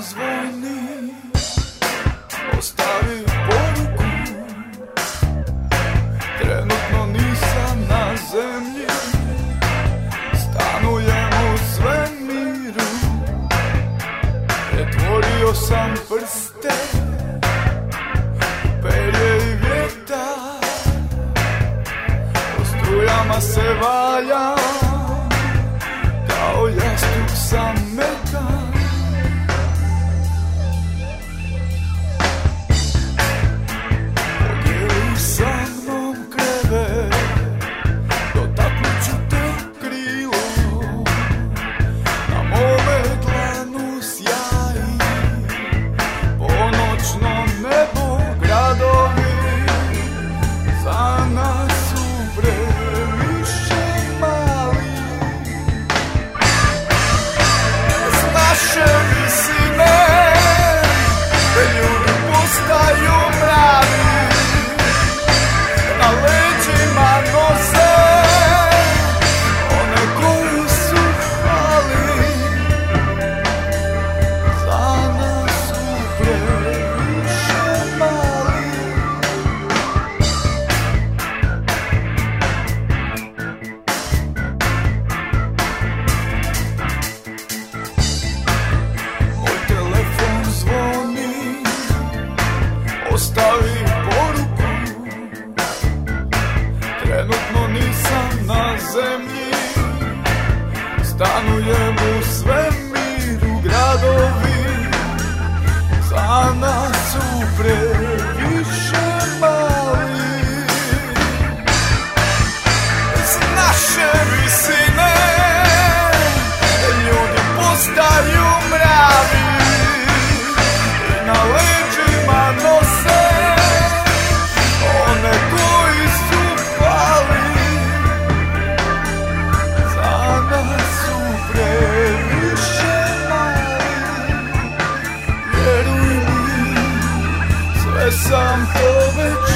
zvoni Ostavi poruku. Trenutno nisam na zemlji. Stanujem u svemiru Pretvorio sam prste. Perje i vjetar. Po strujama se valjam Ostavi poruku. Trenutno nisam na zemlji. Stanujem u svemiru Gradovi. Za nas some COVID.